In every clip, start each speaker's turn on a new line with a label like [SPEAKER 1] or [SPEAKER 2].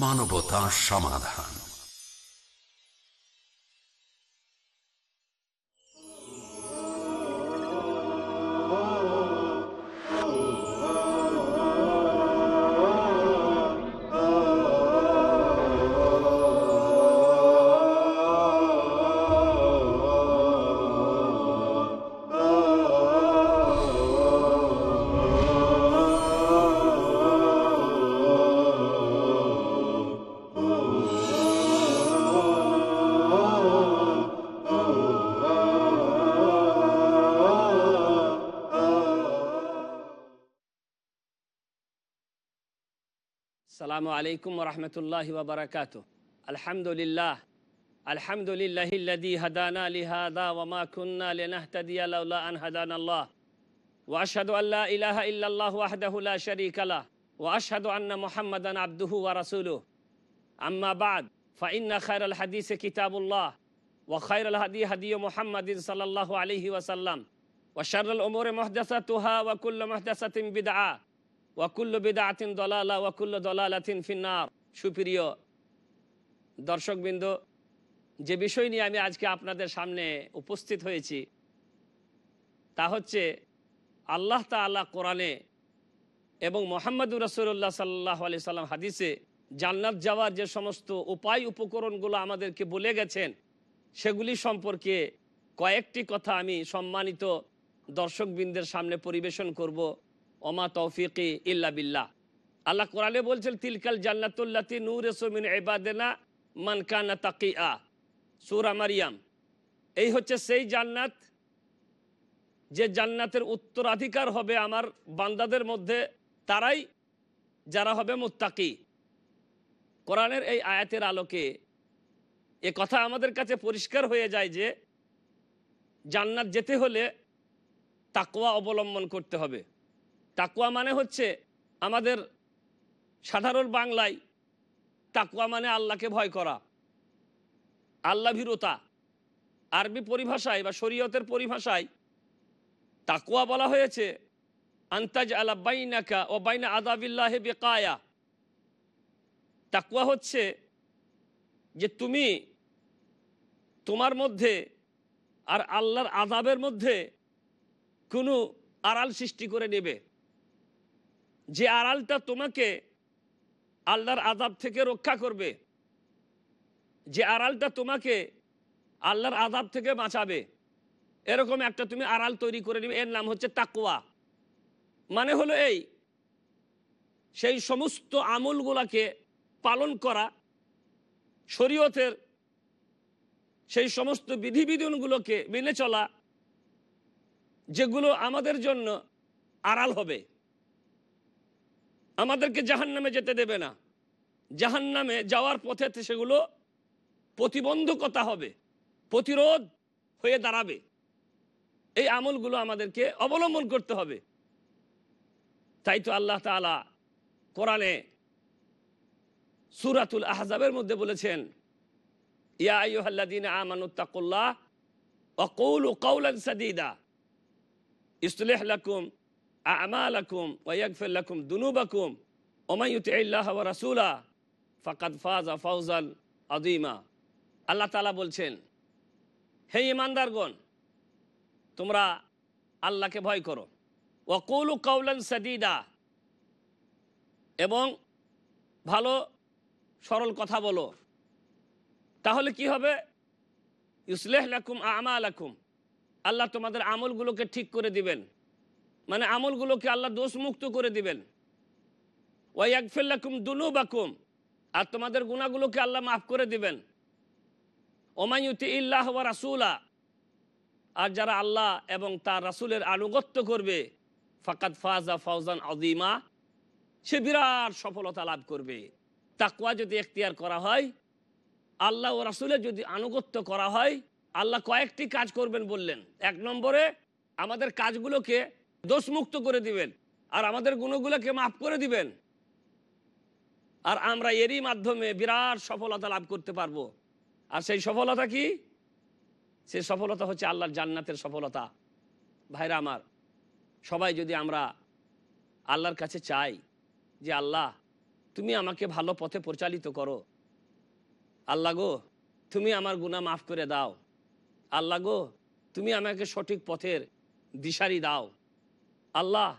[SPEAKER 1] মানবতা সমাধান।
[SPEAKER 2] السلام عليكم ورحمة الله وبركاته. الحمد لله. الحمد لله الذي هدانا لهذا وما كنا لنهتدي لولا أن هدانا الله. وأشهد أن لا إله إلا الله وحده لا شريك له. وأشهد أن محمدا عبده ورسوله. أما بعد فإن خير الحديث كتاب الله وخير الهدي هدي محمد صلى الله عليه وسلم وشر الأمور محدثاتها وكل محدثة بدعة. ওয়াকুল্ল বেদাতিন দলালা ওয়াকুল্ল দলালাতিন ফিন্নার। সুপ্রিয় দর্শকবৃন্দ, যে বিষয় নিয়ে আমি আজকে আপনাদের সামনে উপস্থিত হয়েছি, তা হচ্ছে আল্লাহ তাল্লাহ কোরআনে এবং মোহাম্মদুর রসুল্লাহ সাল্লাহ আলি সাল্লাম হাদিসে জান্নাত যাওয়ার যে সমস্ত উপায় উপকরণগুলো আমাদেরকে বলে গেছেন, সেগুলি সম্পর্কে কয়েকটি কথা আমি সম্মানিত দর্শকবৃন্দের সামনে পরিবেশন করব। ওমা তৌফিকি ইল্লা বিল্লাহ। আল্লাহ কোরআনে বলছেন, তিলকাল জান্নাতুল্লাতি নূর এসমিন এবাদেনা মানকানা তাকি আ সুরা মারিয়াম। এই হচ্ছে সেই জান্নাত, যে জান্নাতের উত্তরাধিকার হবে আমার বান্দাদের মধ্যে, তারাই যারা হবে মুত্তাকি। কোরআনের এই আয়াতের আলোকে এ কথা আমাদের কাছে পরিষ্কার হয়ে যায় যে, জান্নাত যেতে হলে তাকোয়া অবলম্বন করতে হবে। তাকুয়া মানে হচ্ছে আমাদের সাধারণ বাংলায় তাকুয়া মানে আল্লাহকে ভয় করা আল্লা ভীরতা আরবি পরিভাষায় বা শরীয়তের পরিভাষায় তাকুয়া বলা হয়েছে, আন্তাজ আলা বাইনাকা ও বাইনা আদাবিল্লাহে বেকায়া। তাকুয়া হচ্ছে যে তুমি তোমার মধ্যে আর আল্লাহর আদাবের মধ্যে কোনো আড়াল সৃষ্টি করে নেবে। যে আড়ালটা তোমাকে আল্লাহর আদাব থেকে রক্ষা করবে, যে আড়ালটা তোমাকে আল্লাহর আদাব থেকে বাঁচাবে, এরকম একটা তুমি আড়াল তৈরি করে নিবে, এর নাম হচ্ছে তাকুয়া মানে হলো এই, সেই সমস্ত আমলগুলাকে পালন করা, শরীয়তের সেই সমস্ত বিধিবিধানগুলোকে মেনে চলা, যেগুলো আমাদের জন্য আড়াল হবে। আমাদেরকে জাহান নামে যেতে দেবে না। জাহান নামে যাওয়ার পথে সেগুলো প্রতিবন্ধকতা হবে, প্রতিরোধ হয়ে দাঁড়াবে। এই আমলগুলো আমাদেরকে অবলম্বন করতে হবে। তাই তো আল্লাহ তালা কোরআনে সুরাতুল আহজাবের মধ্যে বলেছেন, ইয়া আইয়ুহাল্লাদিন আমানুত্তাকুল্লাহ ওয়াকুলু কাউলান সাদিদা, ইসলিহ লাকুম আমালাকুম ওয়াগফির লাকুম দুনুবাকুম ওয়া রাসূলা ফাকাদ ফাজা ফাওজান আযীমা আল্লাহ তাআলা বলছেন, হে ইমানদারগণ, তোমরা আল্লাহকে ভয় করো। ওয়াকুলু কাউলান সাদিদা, এবং ভালো সরল কথা বলো। তাহলে কি হবে? ইসলেহ লাকুম আমা আমালাকুম। আল্লাহ তোমাদের আমলগুলোকে ঠিক করে দিবেন। মানে আমলগুলোকে আল্লাহ দোষ মুক্ত করে দিবেন। ওয়াইয়াকফিল্লাকুম দুনু বাকুম আর তোমাদের গুণাগুলোকে আল্লাহ মাফ করে দিবেন। ওমায়ুতি ইল্লাহ ওয়া রাসুলা, আর যারা আল্লাহ এবং তার রাসুলের আনুগত্য করবে ফাকাত ফাজা ফৌজান আদিমা সে বিরাট সফলতা লাভ করবে। তাকুয়া যদি এখতিয়ার করা হয়, আল্লাহ ও রাসুলের যদি আনুগত্য করা হয়, আল্লাহ কয়েকটি কাজ করবেন বললেন। এক নম্বরে, আমাদের কাজগুলোকে দোষমুক্ত করে দিবেন। আর আমাদের গুণগুলোকে মাফ করে দিবেন। আর আমরা এরই মাধ্যমে বিরাট সফলতা লাভ করতে পারব। আর সেই সফলতা কি? সেই সফলতা হচ্ছে আল্লাহর জান্নাতের সফলতা। ভাইরা আমার, সবাই যদি আমরা আল্লাহর কাছে চাই যে, আল্লাহ, তুমি আমাকে ভালো পথে পরিচালিত করো। আল্লাহ গো, তুমি আমার গুনাহ মাফ করে দাও। আল্লাহ গো, তুমি আমাকে সঠিক পথের দিশারি দাও। আল্লাহ,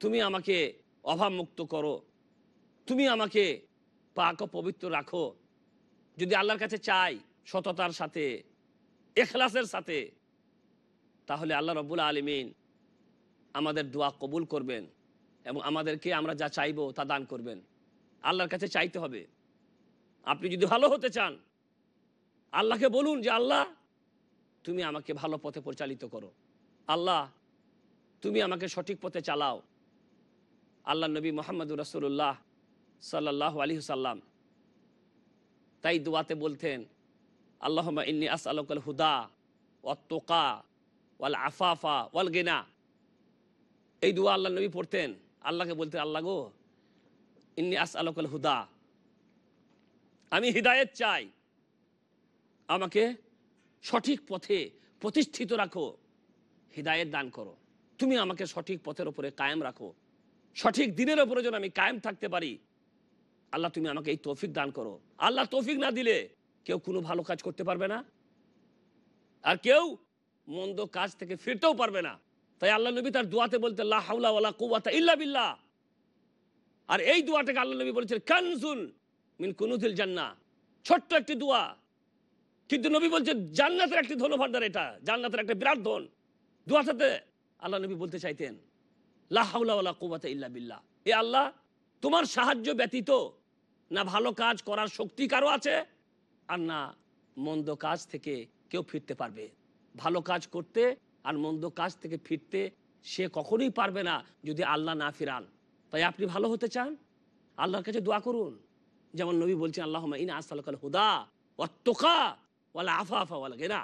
[SPEAKER 2] তুমি আমাকে অভাবমুক্ত করো। তুমি আমাকে পাক পবিত্র রাখো। যদি আল্লাহর কাছে চাই সততার সাথে, এখলাসের সাথে, তাহলে আল্লাহ রব্বুল আলমিন আমাদের দোয়া কবুল করবেন এবং আমাদেরকে আমরা যা চাইব তা দান করবেন। আল্লাহর কাছে চাইতে হবে। আপনি যদি ভালো হতে চান, আল্লাহকে বলুন যে, আল্লাহ, তুমি আমাকে ভালো পথে পরিচালিত করো। আল্লাহ তুমি আমাকে সঠিক পথে চালাও। আল্লাহ নবী মোহাম্মদ রসুল্লাহ সাল্লাহ আলী সাল্লাম তাই দোয়াতে বলতেন আল্লাহ ইন্নি আস আলকাল হুদা তোকা ওয়াল আফাফা ওয়াল গেনা। এই দোয়া আল্লাহ নবী পড়তেন। আল্লাহকে বলতেন, আল্লাহ গো, ইন্নি আস আলকাল হুদা, আমি হৃদায়ত চাই। আমাকে সঠিক পথে প্রতিষ্ঠিত রাখো। হৃদায়ত দান করো। তুমি আমাকে সঠিক পথের ওপরে কায়েম রাখো। সঠিক দিনের ওপরে যেন আমি কায়েম থাকতে পারি। আল্লাহ, তুমি আমাকে এই তৌফিক দান করো। আল্লাহ, তৌফিক না দিলে কেউ কোনো ভালো কাজ করতে পারবে না। আর কেউ মন্দ কাজ থেকে ফিরতেও পারবে না। তাই আল্লাহ নবী তার দোয়াতে বলতে, লা হাওলা ওয়ালা ইল্লা বিল্লাহ। আর এই দোয়াটাকে আল্লাহ নবী বলেছেন, কানজুন মিন কুনুতুল জান্নাহ। ছোট্ট একটি দোয়া। কিন্তু নবী বলছে জান্নাতের একটি ধনভাণ্ডার এটা। জান্নাতের একটা বিরাট ধন। দোয়াটাতে আল্লাহ নবী বলতে চাইতেন, লা হাওলা ওয়ালা কুওয়াতা ইল্লা বিল্লাহ। এ আল্লাহ, তোমার সাহায্য ব্যতীত না ভালো কাজ করার শক্তি কারও আছে? আর না, মন্দ কাজ থেকে কেউ ফিরতে পারবে। ভালো কাজ করতে আর মন্দ কাজ থেকে ফিরতে সে কখনোই পারবে না যদি আল্লাহ না ফিরান। তাই আপনি ভালো হতে চান? আল্লাহর কাছে দোয়া করুন। যেমন নবী বলছেন আল্লাহ ইন আসালকাল হুদা ওয়াত্তকা ওয়ালা আফা আফা ওয়ালা গেরা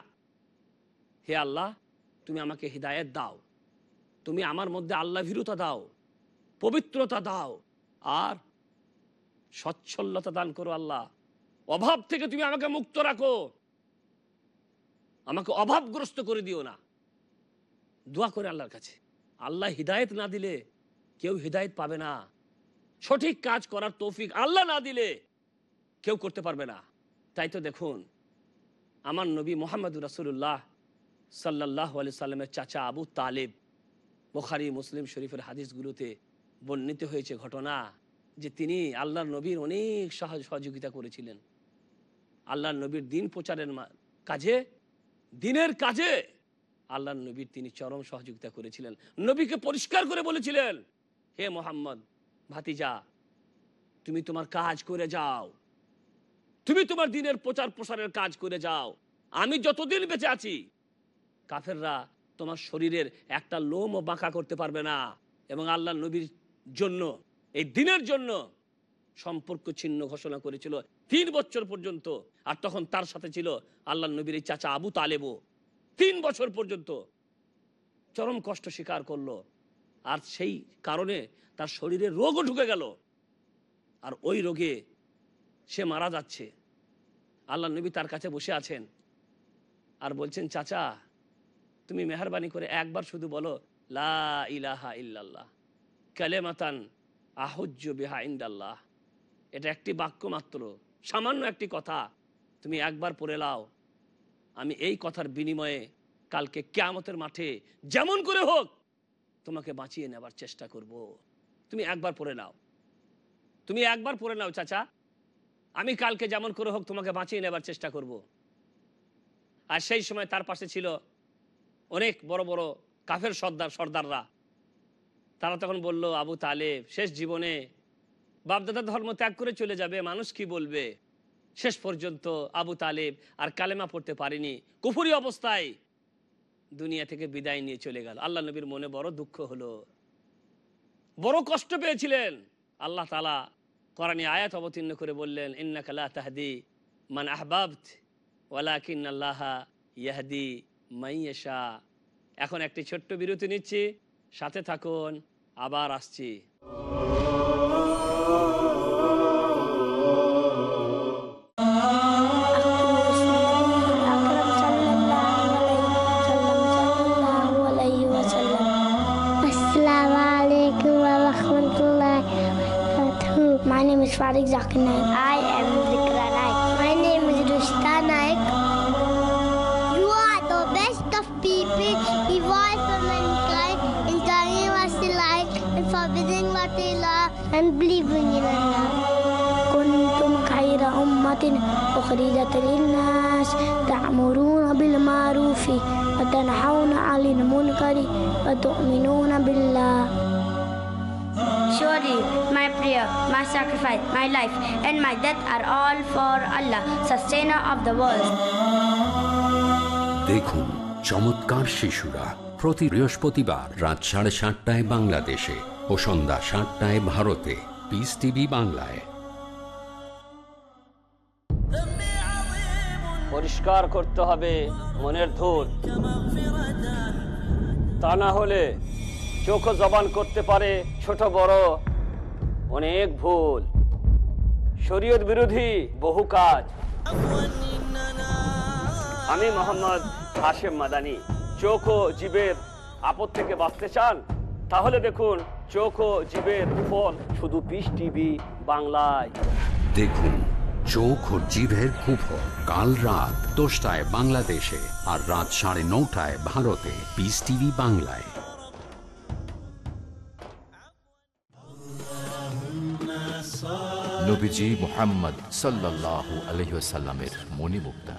[SPEAKER 2] হে আল্লাহ, তুমি আমাকে হৃদায়ত দাও। তুমি আমার মধ্যে আল্লাহ ভীরুতা দাও, পবিত্রতা দাও, আর সচ্ছলতা দান করো আল্লাহ। অভাব থেকে তুমি আমাকে মুক্ত রাখো। আমাকে অভাবগ্রস্ত করে দিও না। দোয়া করে আল্লাহর কাছে। আল্লাহ হিদায়ত না দিলে কেউ হিদায়ত পাবে না। সঠিক কাজ করার তৌফিক আল্লাহ না দিলে কেউ করতে পারবে না। তাই তো দেখুন, আমার নবী মোহাম্মদ রাসুল্লাহ সাল্লাহ আলি সাল্লামের চাচা আবু তালেব বোখারি, মুসলিম শরীফের হাদিসগুলোতে বর্ণিত হয়েছে ঘটনা যে তিনি আল্লাহর নবীর অনেক সাহায্য সহযোগিতা করেছিলেন। আল্লাহর নবীর দিন প্রচারের কাজে, দিনের কাজে আল্লাহর নবীর তিনি চরম সহযোগিতা করেছিলেন। নবীকে পরিষ্কার করে বলেছিলেন, হে মোহাম্মদ, ভাতিজা, তুমি তোমার কাজ করে যাও। তুমি তোমার দিনের প্রচার প্রসারের কাজ করে যাও। আমি যতদিন বেঁচে আছি, কাফেররা তোমার শরীরের একটা লোমও বাঁকা করতে পারবে না। এবং আল্লাহ নবীর জন্য, এই দিনের জন্য সম্পর্ক ছিন্ন ঘোষণা করেছিল তিন বছর পর্যন্ত। আর তখন তার সাথে ছিল আল্লাহ নবীর এই চাচা আবু তালেবও। তিন বছর পর্যন্ত চরম কষ্ট স্বীকার করল। আর সেই কারণে তার শরীরে রোগও ঢুকে গেল। আর ওই রোগে সে মারা যাচ্ছে। আল্লাহ নবী তার কাছে বসে আছেন আর বলছেন, চাচা তুমি মেহরবানি করে একবার শুধু বলো, লা ইলাহা কালেমাতান আহুজ্য বিহা ইন্দাল্লাহ। এটা একটি বাক্য মাত্র, সামান্য একটি কথা। তুমি একবার পড়ে লাও। আমি এই কথার বিনিময়ে কালকে কেয়ামতের মাঠে যেমন করে হোক তোমাকে বাঁচিয়ে নেবার চেষ্টা করব। তুমি একবার পড়ে নাও। তুমি একবার পড়ে নাও, চাচা। আমি কালকে যেমন করে হোক তোমাকে বাঁচিয়ে নেবার চেষ্টা করব। আর সেই সময় তার পাশে ছিল অনেক বড় বড় কাফের সর্দার, সর্দাররা। তারা তখন বলল, আবু তালেব, শেষ জীবনে বাপদাদা ধর্ম ত্যাগ করে চলে যাবে, মানুষ কি বলবে? শেষ পর্যন্ত আবু তালেব আর কালেমা পড়তে পারেনি। কুফুরি অবস্থায় দুনিয়া থেকে বিদায় নিয়ে চলে গেল। আল্লাহ নবীর মনে বড় দুঃখ হলো। বড় কষ্ট পেয়েছিলেন। আল্লাহ তালা কোরআনী আয়াত অবতীর্ণ করে বললেন ইন্না কালা তাহদি মান আহবাবত ওয়ালাকিন আল্লাহ ইয়াহদি। মাইয়েশা এখন একটি ছোট্ট বিরতি নিচ্ছি সাথে থাকুন আবার আসছি।
[SPEAKER 3] My name is Farid and believing in Allah. كنتم خير أمة أخرجت للناس تأمرون بالمعروف وتنحون عن المنكر وتؤمنون بالله
[SPEAKER 4] Surely my prayer, my sacrifice, my life, and my death are all for Allah, sustainer of the world.
[SPEAKER 1] দেখুন চমৎকার শিশুরা প্রতি বৃহস্পতিবার রাত সাড়ে সাতটায় বাংলাদেশে ও সন্ধ্যা সাতটায় ভারতে পিস টিভি বাংলায়।
[SPEAKER 2] পরিষ্কার করতে হবে মনের ধূল। তা না হলে চোখ জবান করতে পারে ছোট বড় অনেক ভুল। শরীয়ত বিরোধী বহু কাজ। আমি মোহাম্মদ হাশেম মাদানি, চোখ ও জীবের আপদ থেকে বাঁচতে চান? তাহলে দেখুন চোখ ও জীবের ফল শুধু পিস টিভি বাংলায়।
[SPEAKER 1] দেখুন চোখ ও জিভের কুফল কাল রাত দশটায় বাংলাদেশে আর রাত সাড়ে নটায় ভারতে পিস টিভি বাংলায়।
[SPEAKER 5] নবীজি মোহাম্মদ সাল্লাহ আলহিসাল্লামের মণিমুক্তা।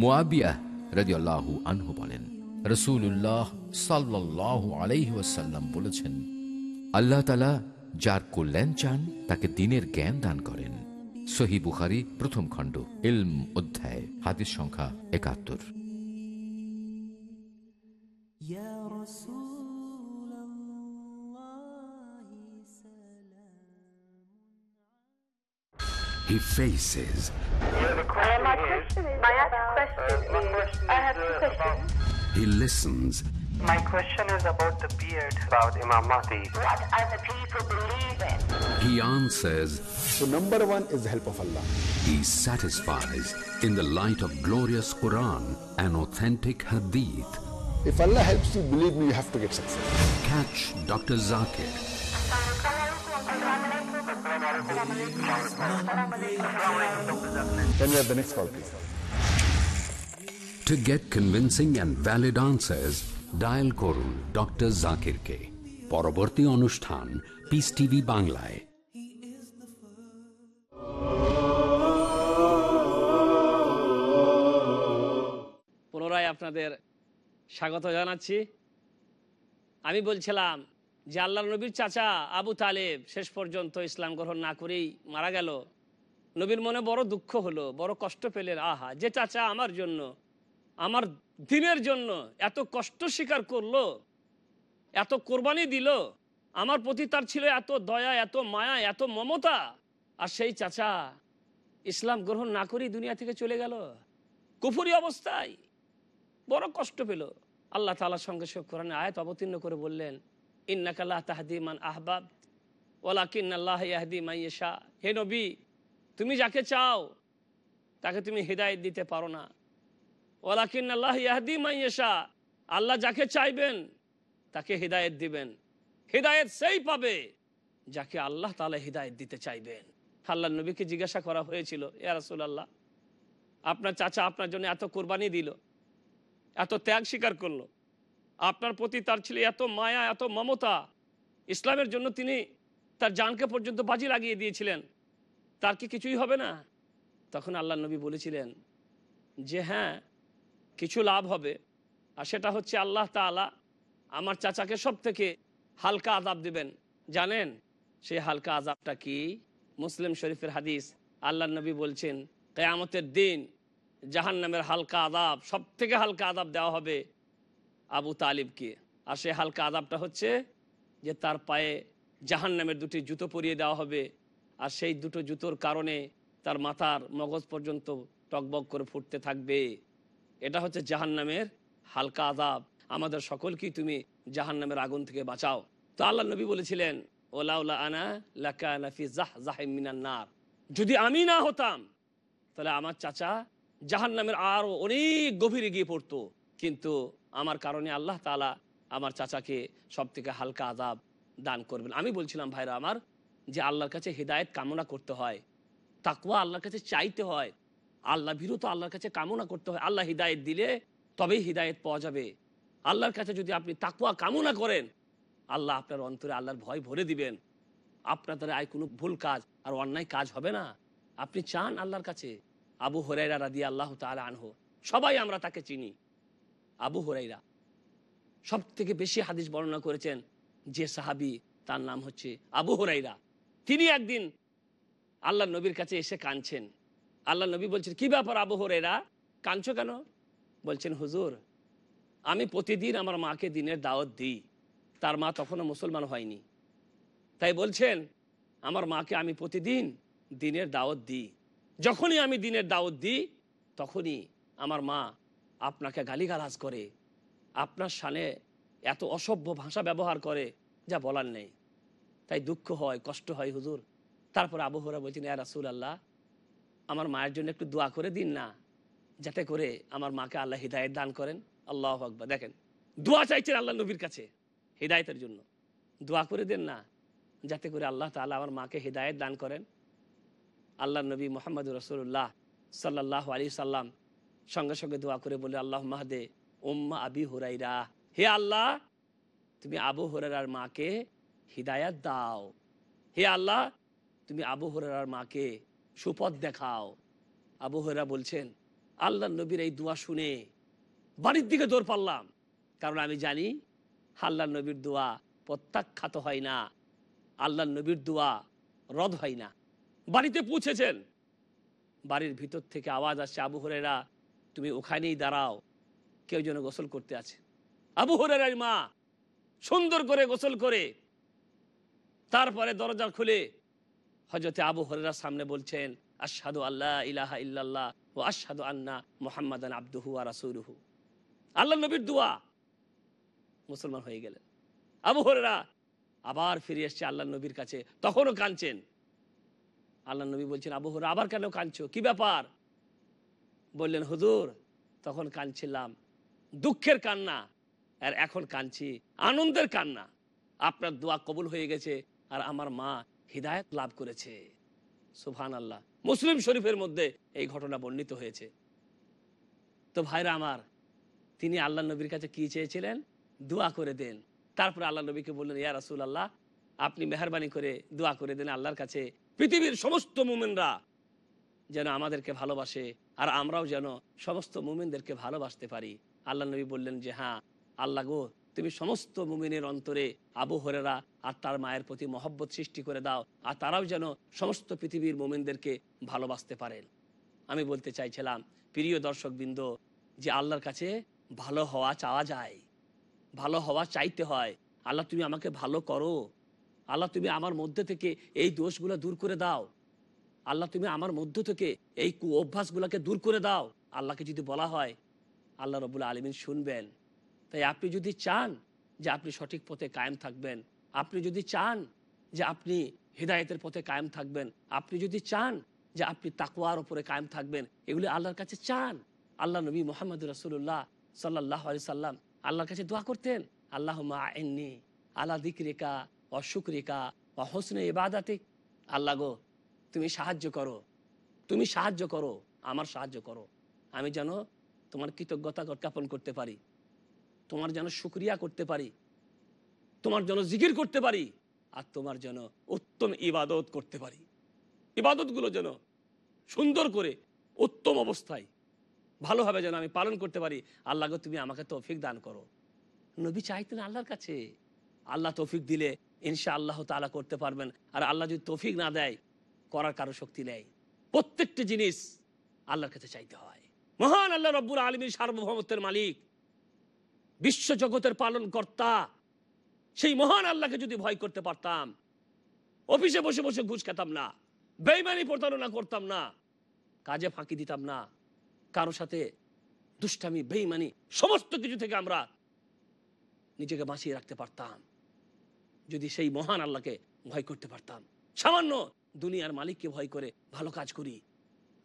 [SPEAKER 5] মোয়াবিয়া রাজিয়াল্লাহু আনহু বলেন রসুল্লাহ সাল্লাহ আলহিহাসাল্লাম বলেছেন আল্লাহ তালা যার কল্যাণ চান তাকে দিনের জ্ঞান দান করেন। সহি বুখারি প্রথম খণ্ড ইলম অধ্যায় হাদিস সংখ্যা একাত্তর।
[SPEAKER 1] He faces,
[SPEAKER 6] My question? Is, my question is, I have two questions.
[SPEAKER 1] He listens,
[SPEAKER 7] My question is about the beard. About Imam Mahdi.
[SPEAKER 6] What are the people believing?
[SPEAKER 1] he answers,
[SPEAKER 8] So number one is the help of Allah.
[SPEAKER 1] he satisfies in the light of glorious Quran and authentic Hadith.
[SPEAKER 8] If Allah helps you, believe me, you have to get success.
[SPEAKER 1] Catch Dr. Zakir
[SPEAKER 8] Then we have the next call, please.
[SPEAKER 1] To get convincing and valid answers. Dial করুন doctor জাকিরকে পরবর্তী অনুষ্ঠান piece TV বাংলায়
[SPEAKER 2] পুনরায় আপনাদের স্বাগত জানাচ্ছি। আমি বলছিলাম যে আল্লাহ নবীর চাচা আবু তালেব শেষ পর্যন্ত ইসলাম গ্রহণ না করেই মারা গেল। নবীর মনে বড় দুঃখ হলো, বড় কষ্ট পেলেন। আহা, যে চাচা আমার জন্য আমার দিনের জন্য এত কষ্ট স্বীকার করল, এত কোরবানি দিল, আমার প্রতি তার ছিল এত দয়া, এত মায়া, এত মমতা, আর সেই চাচা ইসলাম গ্রহণ না করেই দুনিয়া থেকে চলে গেল। কুফুরি অবস্থায় বড় কষ্ট পেল। আল্লাহ তালার সঙ্গে সে কোরআনে আয়াত অবতীর্ণ করে বললেন ইন্নাকাল্লাহ তাহাদি মান আহবাব ওলাকিন আল্লাহ ইয়াহদি মাইয়েশা হে নবী, তুমি যাকে চাও, তাকে তুমি হৃদায়ত দিতে পারো না। ওলাকিন আল্লাহ ইয়াহদি মাইয়েশা আল্লাহ যাকে চাইবেন, তাকে হৃদায়ত দিবেন। হৃদায়ত সেই পাবে যাকে আল্লাহ তালা হৃদায়ত দিতে চাইবেন। আল্লাহ নবীকে জিজ্ঞাসা করা হয়েছিল, ইয়া রাসূলুল্লাহ, আপনার চাচা আপনার জন্য এত কোরবানি দিল, এত ত্যাগ স্বীকার করল। আপনার প্রতি তার ছিল এত মায়া, এত মমতা। ইসলামের জন্য তিনি তার জানকে পর্যন্ত বাজি লাগিয়ে দিয়েছিলেন। তার কি কিছুই হবে না? তখন আল্লাহ নবী বলেছিলেন, যে হ্যাঁ কিছু লাভ হবে। আর সেটা হচ্ছে আল্লাহ তাআলা আমার চাচাকে সব থেকে হালকা আজাব দিবেন। জানেন? সেই হালকা আজাবটা কি? মুসলিম শরীফের হাদিস আল্লাহ নবী বলছেন, কেয়ামতের দিন জাহান নামের হালকা আদাব সব থেকে হালকা আদাব দেওয়া হবে আবু তালিবকে। আর সেই হালকা আদাবটা হচ্ছে যে তার পায়ে জাহান নামের দুটি জুতো পরিয়ে দেওয়া হবে। আর সেই দুটো জুতোর কারণে তার মাথার মগজ পর্যন্ত টকবক করে ফুটতে থাকবে। এটা হচ্ছে জাহান নামের হালকা আদাব আমাদের সকলকেই তুমি জাহান নামের আগুন থেকে বাঁচাও। তো আল্লাহ নবী বলেছিলেন ওলাউলা আনা লাকা জাহ জাহিম যদি আমি না হতাম, তাহলে আমার চাচা জাহান নামের আরও অনেক গভীরে গিয়ে পড়তো। কিন্তু আমার কারণে আল্লাহ তালা আমার চাচাকে সব থেকে হালকা আদাব দান করবেন। আমি বলছিলাম, ভাইরা আমার, যে আল্লাহর কাছে হৃদায়ত কামনা করতে হয় তাকুয়া আল্লাহর কাছে চাইতে হয় আল্লাহ বিরত আল্লাহর কাছে কামনা করতে হয়। আল্লাহ হৃদায়ত দিলে তবেই হৃদায়ত পাওয়া যাবে। আল্লাহর কাছে যদি আপনি তাকুয়া কামনা করেন, আল্লাহ আপনার অন্তরে আল্লাহর ভয় ভরে দিবেন। আপনার দ্বারা আর কোনো ভুল কাজ আর অন্যায় কাজ হবে না। আপনি চান আল্লাহর কাছে। আবু হরাইরা রাদি আল্লাহ তালা আনহো, সবাই আমরা তাকে চিনি। আবু হরাইরা সব থেকে বেশি হাদিস বর্ণনা করেছেন যে সাহাবি, তার নাম হচ্ছে আবু হরাইরা তিনি একদিন আল্লাহ নবীর কাছে এসে কাঁদছেন। আল্লাহ নবী বলছেন, কি ব্যাপার আবু হরাইরা কাঁদছো কেন? বলছেন, হুজুর, আমি প্রতিদিন আমার মাকে দিনের দাওয়াত দিই। তার মা তখনও মুসলমান হয়নি। তাই বলছেন, আমার মাকে আমি প্রতিদিন দিনের দাওয়াত দিই। যখনই আমি দিনের দাওয়াত দিই, তখনই আমার মা আপনাকে গালিগালাজ করে। আপনার সানে এত অসভ্য ভাষা ব্যবহার করে, যা বলার নেই। তাই দুঃখ হয়, কষ্ট হয়, হুজুর। তারপর আবহাওয়া বলছেন, ইয়া রাসুল আল্লাহ আমার মায়ের জন্য একটু দোয়া করে দিন না, যাতে করে আমার মাকে আল্লাহ হৃদায়ত দান করেন। আল্লাহ আকবর। দেখেন, দোয়া চাইছেন আল্লাহ নবীর কাছে হৃদায়তের জন্য। দোয়া করে দেন না, যাতে করে আল্লাহ তাআলা আমার মাকে হৃদায়ত দান করেন। আল্লাহ নবী মোহাম্মদ রসুল্লাহ সাল্লাহ আলী সাল্লাম সঙ্গে সঙ্গে দোয়া করে বলে আল্লাহ মাহদে উম্মা আবি হুরাইরা। হে আল্লাহ, তুমি আবু হুরার মাকে হিদায়াত দাও। হে আল্লাহ, তুমি আবু হুরার মাকে সুপথ দেখাও। আবু হুরা বলছেন আল্লাহ নবীর এই দোয়া শুনে বাড়ির দিকে দৌড় পারলাম। কারণ আমি জানি আল্লাহ নবীর দোয়া প্রত্যাখ্যাত হয় না। আল্লাহ নবীর দোয়া রদ হয় না। বাড়িতে পৌঁছেছেন। বাড়ির ভিতর থেকে আওয়াজ আসছে, আবু হরেরা তুমি ওখানেই দাঁড়াও। কেউ যেন গোসল করতে আছে। আবু হরেরার মা সুন্দর করে গোসল করে তারপরে দরজা খুলে হজরতে আবু হরেরার সামনে বলছেন, আশহাদু আল্লাহ ইলাহা ইল্লাল্লাহ ও আশহাদু আন্না মোহাম্মদান আব্দুহু আর রাসূলুহু। আল্লাহ নবীর দোয়া মুসলমান হয়ে গেলেন। আবু হরেরা আবার ফিরে এসছে আল্লাহ নবীর কাছে, তখনও কাঁদছেন। আল্লাহ নবী বলছেন, আবু হরে আবার কেন কাঁদছো? কি ব্যাপার? বললেন, হুজুর, তখন কাঁদছিলাম। দুঃখের কান্না, আর এখন কাঁদছি। আনন্দের কান্না। আপনার দোয়া কবুল হয়ে গেছে, আর আমার মা হৃদায়ত লাভ করেছে। সুফান আল্লাহ মুসলিম শরীফের মধ্যে এই ঘটনা বর্ণিত হয়েছে। তো ভাইরা আমার, তিনি আল্লাহ নবীর কাছে কি চেয়েছিলেন? দোয়া করে দেন। তারপরে আল্লাহ নবীকে বললেন, ইয়া রাসুল আল্লাহ আপনি মেহরবানি করে দোয়া করে দেন আল্লাহর কাছে। পৃথিবীর সমস্ত মুমেনরা যেন আমাদেরকে ভালোবাসে আর আমরাও যেন সমস্ত মুমিনদেরকে ভালোবাসতে পারি। আল্লাহ নবী বললেন যে হ্যাঁ আল্লাহ গো তুমি সমস্ত মুমিনের অন্তরে আবু হরেরা আর তার মায়ের প্রতি মহব্বত সৃষ্টি করে দাও, আর তারাও যেন সমস্ত পৃথিবীর মুমিনদেরকে ভালোবাসতে পারেন আমি বলতে চাইছিলাম, প্রিয় দর্শকবৃন্দ, যে আল্লাহর কাছে ভালো হওয়া চাওয়া যায়, ভালো হওয়া চাইতে হয়। আল্লাহ তুমি আমাকে ভালো করো। আল্লাহ তুমি আমার মধ্যে থেকে এই দোষগুলো দূর করে দাও। আল্লাহ তুমি আমার মধ্য থেকে এই কু অভ্যাসগুলোকে দূর করে দাও। আল্লাহকে যদি বলা হয়, আল্লাহ রবুল্লা আলমিন শুনবেন। তাই আপনি যদি চান যে আপনি সঠিক পথে কায়েম থাকবেন, আপনি যদি চান যে আপনি হৃদায়তের পথে কায়েম থাকবেন, আপনি যদি চান যে আপনি তাকুয়ার ওপরে কায়েম থাকবেন, এগুলি আল্লাহর কাছে চান। আল্লাহ নবী মোহাম্মদ রসুল্লাহ সাল্লাহ আলি সাল্লাম আল্লাহর কাছে দোয়া করতেন আল্লাহ মা এন্নি আল্লাহ দিকরিকা অশুক্রিকা অহসনে ইবাদাতিক। আল্লাহ গো, তুমি সাহায্য করো, তুমি সাহায্য করো, আমার সাহায্য করো। আমি যেন তোমার কৃতজ্ঞতা জ্ঞাপন করতে পারি। তোমার যেন সুক্রিয়া করতে পারি, তোমার যেন জিকির করতে পারি, আর তোমার যেন উত্তম ইবাদত করতে পারি। ইবাদতগুলো যেন সুন্দর করে উত্তম অবস্থায় ভালোভাবে যেন আমি পালন করতে পারি, আল্লাহ গো, তুমি আমাকে তৌফিক দান করো। নবী চাইতেন আল্লাহর কাছে। আল্লাহ তৌফিক দিলে ইনশা আল্লাহ তালা করতে পারবেন, আর আল্লাহ যদি তৌফিক না দেয়, করার কারও শক্তি নেই। প্রত্যেকটি জিনিস আল্লাহর কাছে চাইতে হয়। মহান আল্লাহ রব্বুর আলমীর সার্বভৌমত্বের মালিক। বিশ্ব জগতের পালন কর্তা সেই মহান আল্লাহকে যদি ভয় করতে পারতাম, অফিসে বসে বসে ঘুষ খেতাম না, বেইমানি প্রতারণা করতাম না, কাজে ফাঁকি দিতাম না, কারও সাথে দুষ্টামি, বেইমানি, সমস্ত কিছু থেকে আমরা নিজেকে বাঁচিয়ে রাখতে পারতাম, যদি সেই মহান আল্লাহকে ভয় করতে পারতাম। সামান্য দুনিয়ার মালিককে ভয় করে ভালো কাজ করি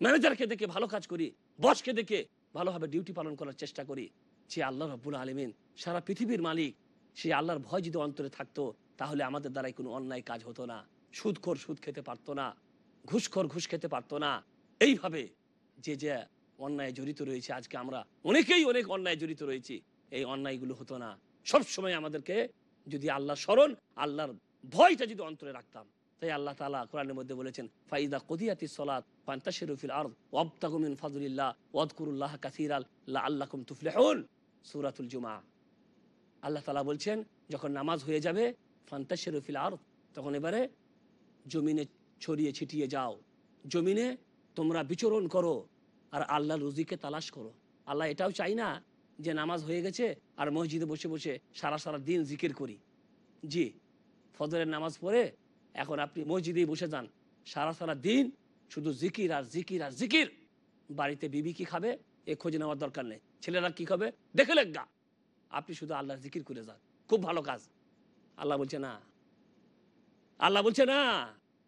[SPEAKER 2] ম্যানেজারকে দেখে ভালো কাজ করি বসকে দেখে ভালোভাবে ডিউটি পালন করার চেষ্টা করি যে আল্লাহ রব্বুল আলমিন সারা পৃথিবীর মালিক সেই আল্লাহর ভয় যদি অন্তরে থাকতো, তাহলে আমাদের দ্বারাই কোনো অন্যায় কাজ হতো না। সুদখোর সুদ খেতে পারতো না, ঘুষখোর ঘুষ খেতে পারতো না। এইভাবে যে যে অন্যায় জড়িত রয়েছে, আজকে আমরা অনেকেই অনেক অন্যায় জড়িত রয়েছি, এই অন্যায়গুলো হতো না। সব সময় আমাদেরকে যদি আল্লাহ স্মরণ, আল্লাহর ভয়টা যদি অন্তরে রাখতাম, তাই আল্লাহ তালা কোরআনের মধ্যে বলেছেন, ফাইদা কদিয়াতি সলাত ফান্তাশিরুফিল আর ওয়াবতাগুমিন ফাজুলিল্লাহ ওয়াদকুরুল্লাহ কাসিরাল লা আল্লাকুম তুফলিহুন। সূরাতুল জুমা। আল্লাহ তালা বলছেন, যখন নামাজ হয়ে যাবে ফান্তাশিরুফিল আর তখন এবারে জমিনে ছড়িয়ে ছিটিয়ে যাও। জমিনে তোমরা বিচরণ করো আর আল্লাহ রুজিকে তালাশ করো। আল্লাহ এটাও চাই না যে নামাজ হয়ে গেছে আর মসজিদে বসে বসে সারা সারা দিন জিকির করি। জি, ফজরের নামাজ পড়ে এখন আপনি মসজিদেই বসে যান। সারা সারা দিন শুধু জিকির আর জিকির আর জিকির। বাড়িতে বিবি কি খাবে, এ খোঁজ নেওয়ার দরকার নেই। ছেলেরা কি হবে দেখে লেগা আপনি শুধু আল্লাহ জিকির করে যান। খুব ভালো কাজ। আল্লাহ বলছে, না। আল্লাহ বলছে, না।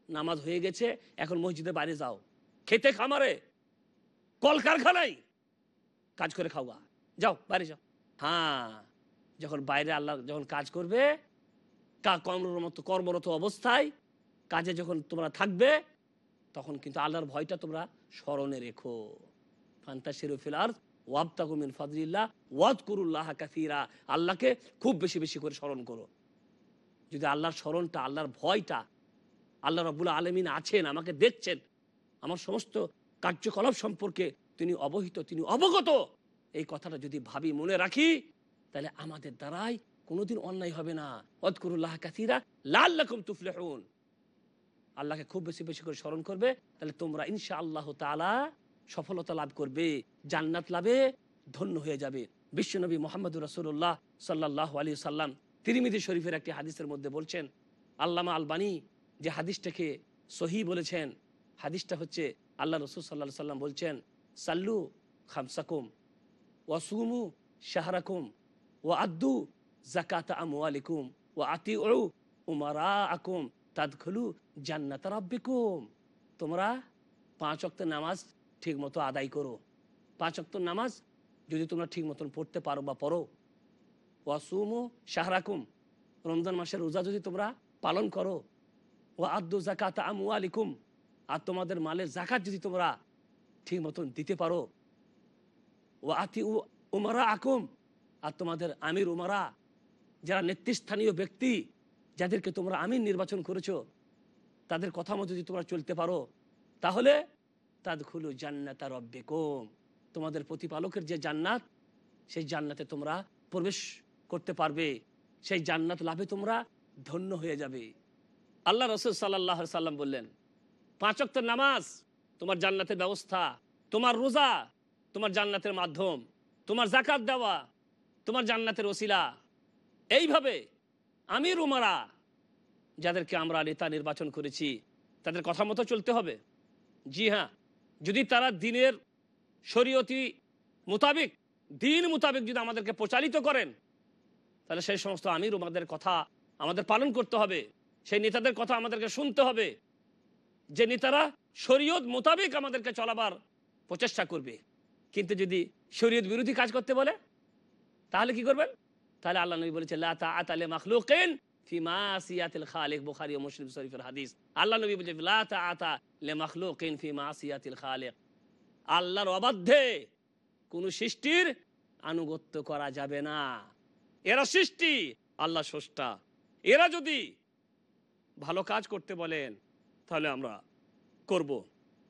[SPEAKER 2] নামাজ হয়ে গেছে, এখন মসজিদে বাইরে যাও। খেতে খামারে কলকারখানায় কাজ করে খাওয়া যাও, বাইরে যাও। হ্যাঁ যখন বাইরে আল্লাহ যখন কাজ করবে কর্মরত কর্মরত অবস্থায় কাজে যখন তোমরা থাকবে, তখন কিন্তু আল্লাহর ভয়টা তোমরা স্মরণে রেখো। ফান্তা শেরুফিল আর ওয়াবতাকুমিন ফাজলিল্লাহ ওয়াদ কুরুল্লাহ কাসিরা। আল্লাহকে খুব বেশি বেশি করে স্মরণ করো। যদি আল্লাহর স্মরণটা, আল্লাহর ভয়টা, আল্লাহ রবুল্লা আলমিন আছেন, আমাকে দেখছেন, আমার সমস্ত কার্যকলাপ সম্পর্কে তিনি অবহিত, তিনি অবগত, এই কথাটা যদি ভাবি, মনে রাখি, তাহলে আমাদের দ্বারাই কোনোদিন অন্যায় হবে না। অদকুরুল্লাহ কাসিরা লাল রকম তুফলেহুন। আল্লাহকে খুব বেশি বেশি করে স্মরণ করবে। তাহলে তোমরা ইনশা আল্লাহ তালা সফলতা লাভ করবে, জান্নাত লাভে ধন্য হয়ে যাবে। বিশ্বনবী মোহাম্মদ রসুল্লাহ সাল্লাহ আলী সাল্লাম তিরিমিদি শরীফের একটি হাদিসের মধ্যে বলছেন, আল্লামা আলবানী যে হাদিসটাকে সহি বলেছেন, হাদিসটা হচ্ছে আল্লাহ রসুল সাল্লাহ সাল্লাম বলছেন, সাল্লু খামসাকুম ওয়াসুমু শাহরাকুম ও আদু জাকাত আমওয়ালিকুম ও আতি ও উমারা আকুম তাদখলু জান্নাত রাব্বিকুম। তোমরা পাঁচ অক্ত নামাজ ঠিক মতো আদায় করো। পাঁচ অক্ত নামাজ যদি তোমরা ঠিক মতন পড়তে পারো বা পড়ো। ওয়াসুমু শাহরাকুম। রমজান মাসের রোজা যদি তোমরা পালন করো। ও আদু জাকাত আমওয়ালিকুম। আর তোমাদের মালের জাকাত যদি তোমরা ঠিক মতন দিতে পারো। ও আতি উ উমারা আকুম আর তোমাদের আমির উমারা, যারা নেতৃস্থানীয় ব্যক্তি, যাদেরকে তোমরা আমির নির্বাচন করেছ, তাদের কথা মতো যদি তোমরা চলতে পারো, তাহলে তাদ খুলু জান্নাতা রব্বে কোম তোমাদের প্রতিপালকের যে জান্নাত, সেই জান্নাতে তোমরা প্রবেশ করতে পারবে। সেই জান্নাত লাভে তোমরা ধন্য হয়ে যাবে। আল্লাহ রসুল সাল্লাহ সাল্লাম বললেন, পাঁচ অক্ট নামাজ তোমার জান্নাতের ব্যবস্থা, তোমার রোজা তোমার জান্নাতের মাধ্যম, তোমার জাকাত দেওয়া তোমার জান্নাতের ওসিলা। এইভাবে আমির উমারা যাদেরকে আমরা নেতা নির্বাচন করেছি, তাদের কথা মতো চলতে হবে। জি হ্যাঁ যদি তারা দিনের শরীয়তি মোতাবেক, দিন মোতাবেক যদি আমাদেরকে প্রচালিত করেন, তাহলে সেই সমস্ত আমির উমাদের কথা আমাদের পালন করতে হবে, সেই নেতাদের কথা আমাদেরকে শুনতে হবে, যে নেতারা শরীয়ত মোতাবেক আমাদেরকে চলাবার প্রচেষ্টা করবে। কিন্তু যদি শরীয়ত বিরোধী কাজ করতে বলে, তাহলে কি করবেন? তাহলে আল্লাহ নবী বলেছে লা তাআতালে মাখলুকিন ফি মাসিয়াতিল খালিক বুখারী মুসলিম হাদিস। আল্লাহ আল্লাহর সৃষ্টির আনুগত্য করা যাবে না। এরা সৃষ্টি, আল্লাহ স্রষ্টা। এরা যদি ভালো কাজ করতে বলেন, তাহলে আমরা করব।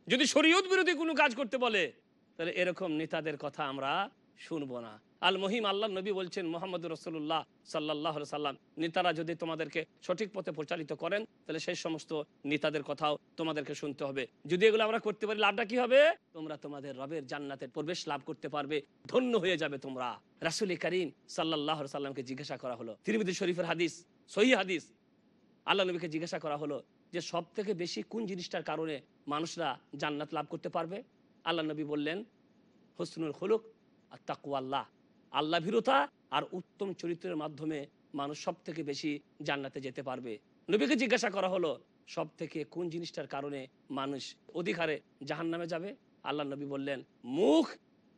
[SPEAKER 2] যদি শরীয়ত বিরোধী কোনো কাজ করতে বলে, তাহলে এরকম নেতাদের কথা আমরা শুনব না। আল মহিম আল্লাহ নবী বলছেন মোহাম্মদ রসুল্লাহ সাল্লাহ সাল্লাম নেতারা যদি তোমাদেরকে সঠিক পথে প্রচারিত করেন, তাহলে সেই সমস্ত নেতাদের কথাও তোমাদেরকে শুনতে হবে। যদি এগুলো আমরা করতে পারি, লাভটা কি হবে? তোমরা তোমাদের রবের জান্নাতের প্রবেশ লাভ করতে পারবে, ধন্য হয়ে যাবে তোমরা। রাসুল করিম সাল্লাহ সাল্লামকে জিজ্ঞাসা করা হলো। তিরমিদি শরীফের হাদিস সহি হাদিস, আল্লাহ নবীকে জিজ্ঞাসা করা হলো যে সব থেকে বেশি কোন জিনিসটার কারণে মানুষরা জান্নাত লাভ করতে পারবে? আল্লাহ নবী বললেন, হসনুল হলুক আর তাকুয়াল্লাহ আল্লাহ ভীরতা আর উত্তম চরিত্রের মাধ্যমে মানুষ সব থেকে বেশি জান্নাতে যেতে পারবে। নবীকে জিজ্ঞাসা করা হলো সব থেকে কোন জিনিসটার কারণে মানুষ অধিকারে জাহান নামে যাবে? আল্লাহ নবী বললেন, মুখ,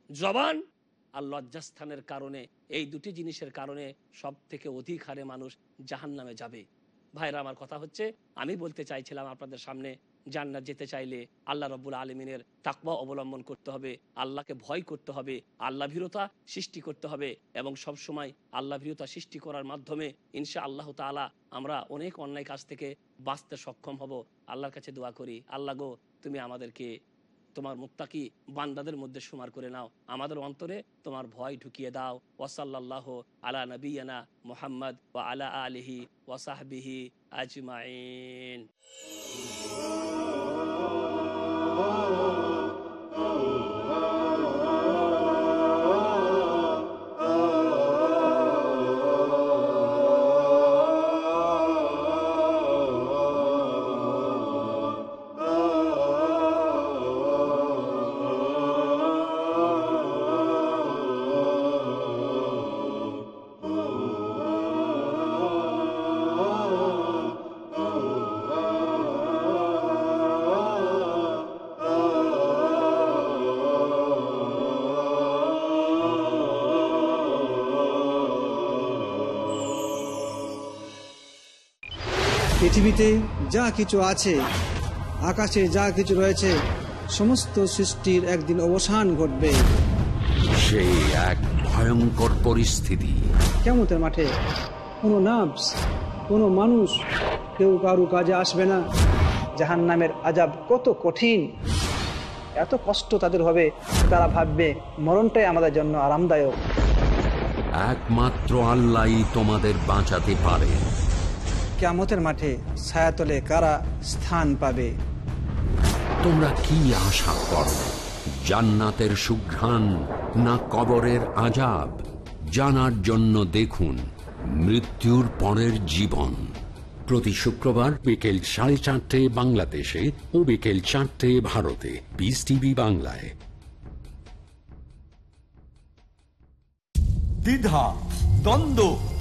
[SPEAKER 2] জবান আর লজ্জাস্থানের কারণে। এই দুটি জিনিসের কারণে সব থেকে অধিক হারে মানুষ জাহান নামে যাবে। ভাইরা, আমার কথা হচ্ছে, আমি বলতে চাইছিলাম আপনাদের সামনে জান্নাত যেতে চাইলে আল্লাহ রব্বুল আলমিনের তাকওয়া অবলম্বন করতে হবে, আল্লাহকে ভয় করতে হবে আল্লাহ ভীরতা সৃষ্টি করতে হবে এবং সব সময় আল্লাহ ভীরতা সৃষ্টি করার মাধ্যমে ইনশা আল্লাহ তাআলা আমরা অনেক অন্যায় কাজ থেকে বাঁচতে সক্ষম হব। আল্লাহর কাছে দোয়া করি, আল্লাহ গো, তুমি আমাদেরকে, তোমার মুক্তাকি বান্দাদের মধ্যে সুমার করে নাও, আমাদের অন্তরে তোমার ভয় ঢুকিয়ে দাও। ওয়াসাল্লাহ আলা নবীনা মোহাম্মদ ওয়া আলা আলিহি ওয়াসাহবিহি আজমাইন। oh, oh. oh.
[SPEAKER 9] পৃথিবীতে যা কিছু আছে আকাশে যা কিছু রয়েছে সমস্ত সৃষ্টির একদিন অবসান ঘটবে।
[SPEAKER 1] সেই এক ভয়ঙ্কর পরিস্থিতি।
[SPEAKER 9] কেমতের মাঠে কোনো নার্ভস কোনো মানুষ কেউ কারু কাজে আসবে না। জাহান নামের আজাব কত কঠিন। এত কষ্ট তাদের হবে তারা ভাববে মরণটাই আমাদের জন্য আরামদায়ক।
[SPEAKER 1] একমাত্র আল্লাহ তোমাদের বাঁচাতে পারে।
[SPEAKER 9] কেমতের মাঠে ছায়াতলে কারা স্থান পাবে?
[SPEAKER 1] তোমরা কি আশা করো? জান্নাতের সুঘ্রাণ না কবরের আজাব? জানার জন্য দেখুন মৃত্যুর পরের জীবন। প্রতি শুক্রবার বিকেল সাড়ে চারটে বাংলাদেশে ও বিকেল চারটে ভারতে। পিস টিভি বাংলায়।
[SPEAKER 10] দ্বিধা দ্বন্দ্ব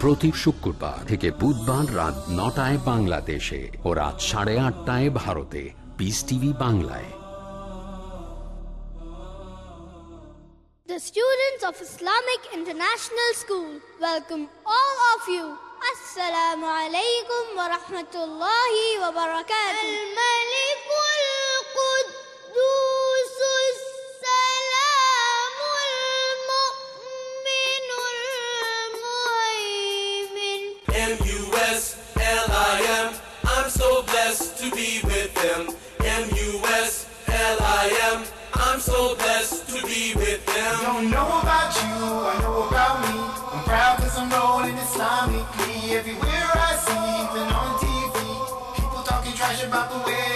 [SPEAKER 1] প্রতি শুক্রবার থেকে বুধবার রাত নটায় বাংলাদেশে ও রাত সাড়ে আটটায় ভারতে পিস টিভি বাংলায়
[SPEAKER 3] The students of Islamic International School welcome all of you. Assalamu alaikum wa rahmatullahi wa barakatuh. Al-Malikul Quddus
[SPEAKER 11] M-U-S-L-I-M. I'm so blessed to be with them.
[SPEAKER 12] Don't know about you, I know about me. I'm proud cause I'm rolling Islamically. Everywhere I see, even on TV. People talking trash about the way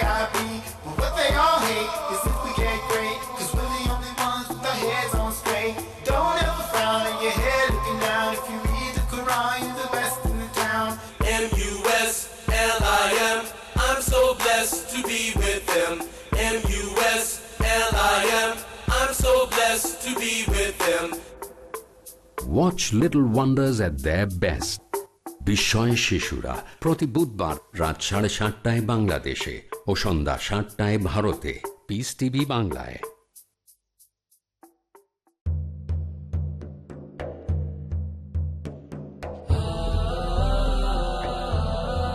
[SPEAKER 11] to be with them.
[SPEAKER 1] Watch Little Wonders at their best. বিস্ময় শিশুরা প্রতি বুধবার রাত সাড়ে সাতটায় বাংলাদেশে ও সন্ধ্যা সাতটায় ভারতে পিস টিভি বাংলায়